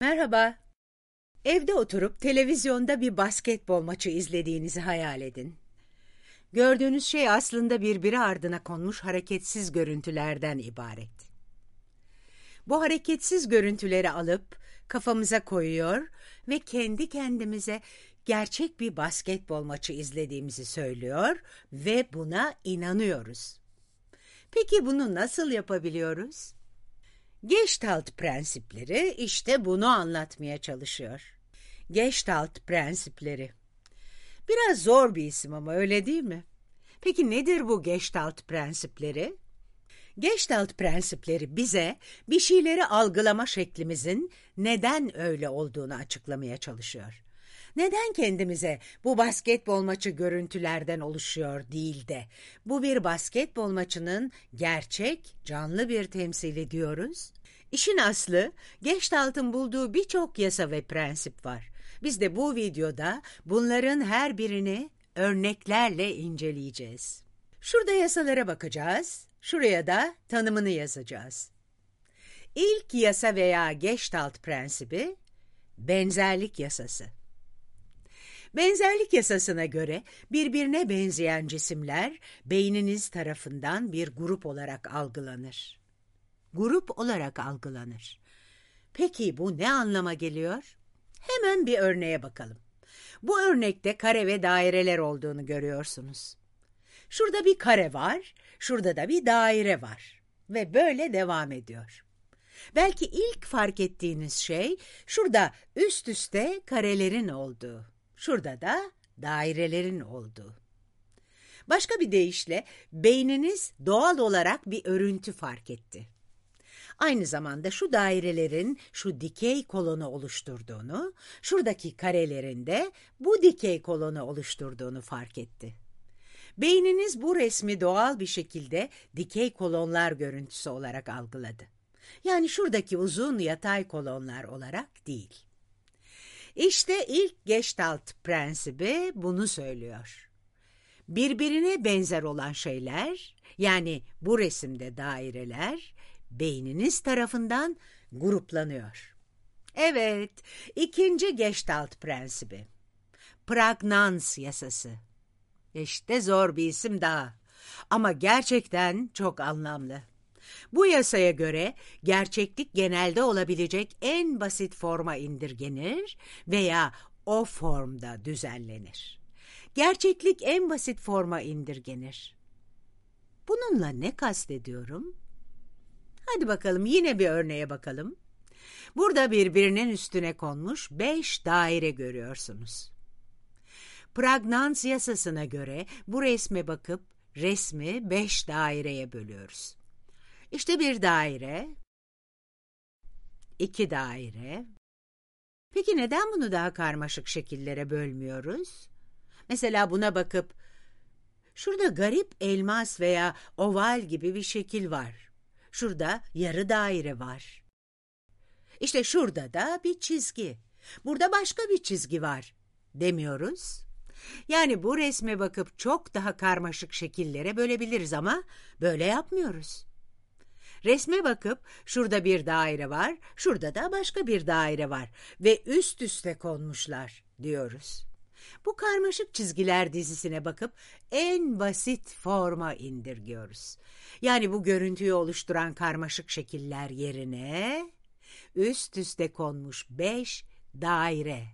Merhaba. Evde oturup televizyonda bir basketbol maçı izlediğinizi hayal edin. Gördüğünüz şey aslında birbiri ardına konmuş hareketsiz görüntülerden ibaret. Bu hareketsiz görüntüleri alıp kafamıza koyuyor ve kendi kendimize gerçek bir basketbol maçı izlediğimizi söylüyor ve buna inanıyoruz. Peki bunu nasıl yapabiliyoruz? Gestalt prensipleri işte bunu anlatmaya çalışıyor. Gestalt prensipleri. Biraz zor bir isim ama öyle değil mi? Peki nedir bu Gestalt prensipleri? Gestalt prensipleri bize bir şeyleri algılama şeklimizin neden öyle olduğunu açıklamaya çalışıyor. Neden kendimize bu basketbol maçı görüntülerden oluşuyor değil de bu bir basketbol maçının gerçek, canlı bir temsili diyoruz? İşin aslı Gestalt'ın bulduğu birçok yasa ve prensip var. Biz de bu videoda bunların her birini örneklerle inceleyeceğiz. Şurada yasalara bakacağız, şuraya da tanımını yazacağız. İlk yasa veya Gestalt prensibi benzerlik yasası. Benzerlik yasasına göre birbirine benzeyen cisimler beyniniz tarafından bir grup olarak algılanır. Grup olarak algılanır. Peki bu ne anlama geliyor? Hemen bir örneğe bakalım. Bu örnekte kare ve daireler olduğunu görüyorsunuz. Şurada bir kare var, şurada da bir daire var ve böyle devam ediyor. Belki ilk fark ettiğiniz şey şurada üst üste karelerin olduğu. Şurada da dairelerin olduğu. Başka bir deyişle beyniniz doğal olarak bir örüntü fark etti. Aynı zamanda şu dairelerin şu dikey kolonu oluşturduğunu, şuradaki karelerin de bu dikey kolonu oluşturduğunu fark etti. Beyniniz bu resmi doğal bir şekilde dikey kolonlar görüntüsü olarak algıladı. Yani şuradaki uzun yatay kolonlar olarak değil. İşte ilk Gestalt prensibi bunu söylüyor. Birbirine benzer olan şeyler, yani bu resimde daireler, beyniniz tarafından gruplanıyor. Evet, ikinci Gestalt prensibi. Pragnans yasası. İşte zor bir isim daha. Ama gerçekten çok anlamlı. Bu yasaya göre gerçeklik genelde olabilecek en basit forma indirgenir veya o formda düzenlenir. Gerçeklik en basit forma indirgenir. Bununla ne kastediyorum? Hadi bakalım yine bir örneğe bakalım. Burada birbirinin üstüne konmuş beş daire görüyorsunuz. Pragnans yasasına göre bu resme bakıp resmi beş daireye bölüyoruz. İşte bir daire, iki daire. Peki neden bunu daha karmaşık şekillere bölmüyoruz? Mesela buna bakıp, şurada garip elmas veya oval gibi bir şekil var. Şurada yarı daire var. İşte şurada da bir çizgi. Burada başka bir çizgi var demiyoruz. Yani bu resme bakıp çok daha karmaşık şekillere bölebiliriz ama böyle yapmıyoruz. Resme bakıp şurada bir daire var, şurada da başka bir daire var ve üst üste konmuşlar diyoruz. Bu karmaşık çizgiler dizisine bakıp en basit forma indirgiyoruz. Yani bu görüntüyü oluşturan karmaşık şekiller yerine üst üste konmuş beş daire.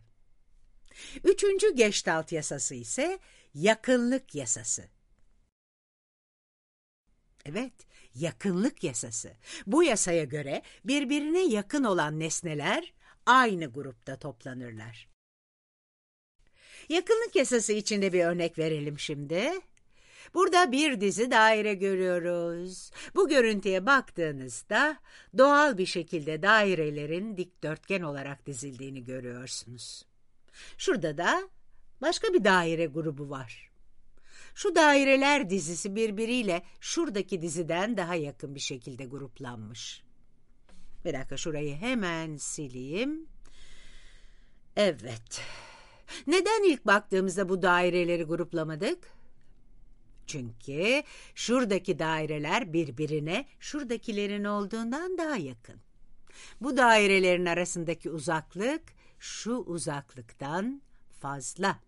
Üçüncü Gestalt yasası ise yakınlık yasası. Evet, yakınlık yasası. Bu yasaya göre birbirine yakın olan nesneler aynı grupta toplanırlar. Yakınlık yasası içinde bir örnek verelim şimdi. Burada bir dizi daire görüyoruz. Bu görüntüye baktığınızda doğal bir şekilde dairelerin dikdörtgen olarak dizildiğini görüyorsunuz. Şurada da başka bir daire grubu var. Şu daireler dizisi birbiriyle şuradaki diziden daha yakın bir şekilde gruplanmış. Bir dakika şurayı hemen sileyim. Evet. Neden ilk baktığımızda bu daireleri gruplamadık? Çünkü şuradaki daireler birbirine şuradakilerin olduğundan daha yakın. Bu dairelerin arasındaki uzaklık şu uzaklıktan fazla.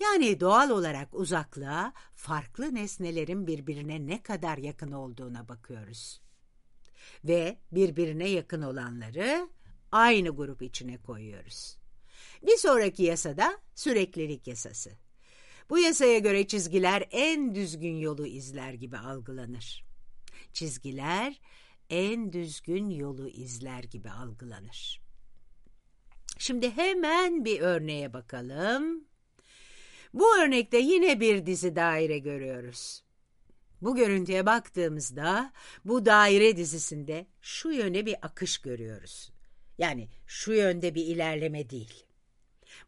Yani doğal olarak uzaklığa farklı nesnelerin birbirine ne kadar yakın olduğuna bakıyoruz. Ve birbirine yakın olanları aynı grup içine koyuyoruz. Bir sonraki yasada süreklilik yasası. Bu yasaya göre çizgiler en düzgün yolu izler gibi algılanır. Çizgiler en düzgün yolu izler gibi algılanır. Şimdi hemen bir örneğe bakalım. Bu örnekte yine bir dizi daire görüyoruz. Bu görüntüye baktığımızda bu daire dizisinde şu yöne bir akış görüyoruz. Yani şu yönde bir ilerleme değil.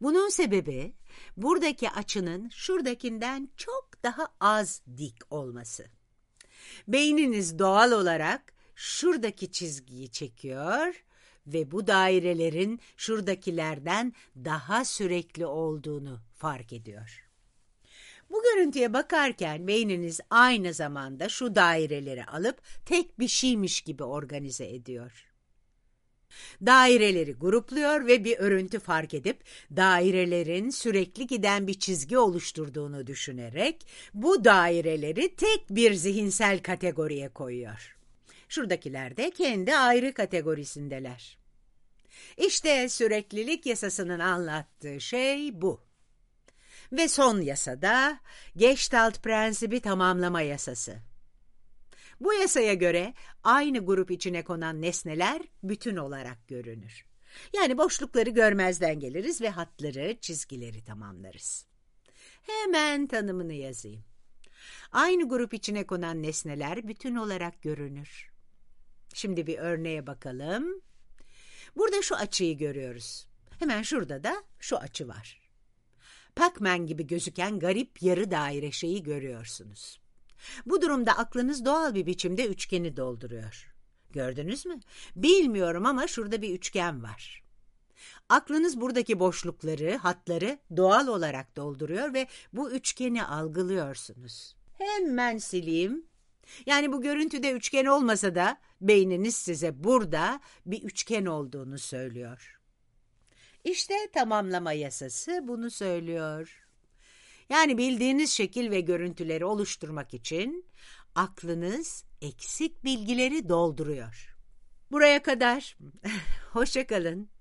Bunun sebebi buradaki açının şuradakinden çok daha az dik olması. Beyniniz doğal olarak şuradaki çizgiyi çekiyor ve bu dairelerin şuradakilerden daha sürekli olduğunu fark ediyor. Bu görüntüye bakarken beyniniz aynı zamanda şu daireleri alıp tek bir şeymiş gibi organize ediyor. Daireleri grupluyor ve bir örüntü fark edip dairelerin sürekli giden bir çizgi oluşturduğunu düşünerek bu daireleri tek bir zihinsel kategoriye koyuyor. Şuradakiler de kendi ayrı kategorisindeler. İşte süreklilik yasasının anlattığı şey bu. Ve son yasada Gestalt prensibi tamamlama yasası. Bu yasaya göre aynı grup içine konan nesneler bütün olarak görünür. Yani boşlukları görmezden geliriz ve hatları, çizgileri tamamlarız. Hemen tanımını yazayım. Aynı grup içine konan nesneler bütün olarak görünür. Şimdi bir örneğe bakalım. Burada şu açıyı görüyoruz. Hemen şurada da şu açı var. Pac-Man gibi gözüken garip yarı daire şeyi görüyorsunuz. Bu durumda aklınız doğal bir biçimde üçgeni dolduruyor. Gördünüz mü? Bilmiyorum ama şurada bir üçgen var. Aklınız buradaki boşlukları, hatları doğal olarak dolduruyor ve bu üçgeni algılıyorsunuz. Hemen sileyim. Yani bu görüntüde üçgen olmasa da beyniniz size burada bir üçgen olduğunu söylüyor. İşte tamamlama yasası bunu söylüyor. Yani bildiğiniz şekil ve görüntüleri oluşturmak için aklınız eksik bilgileri dolduruyor. Buraya kadar. Hoşçakalın.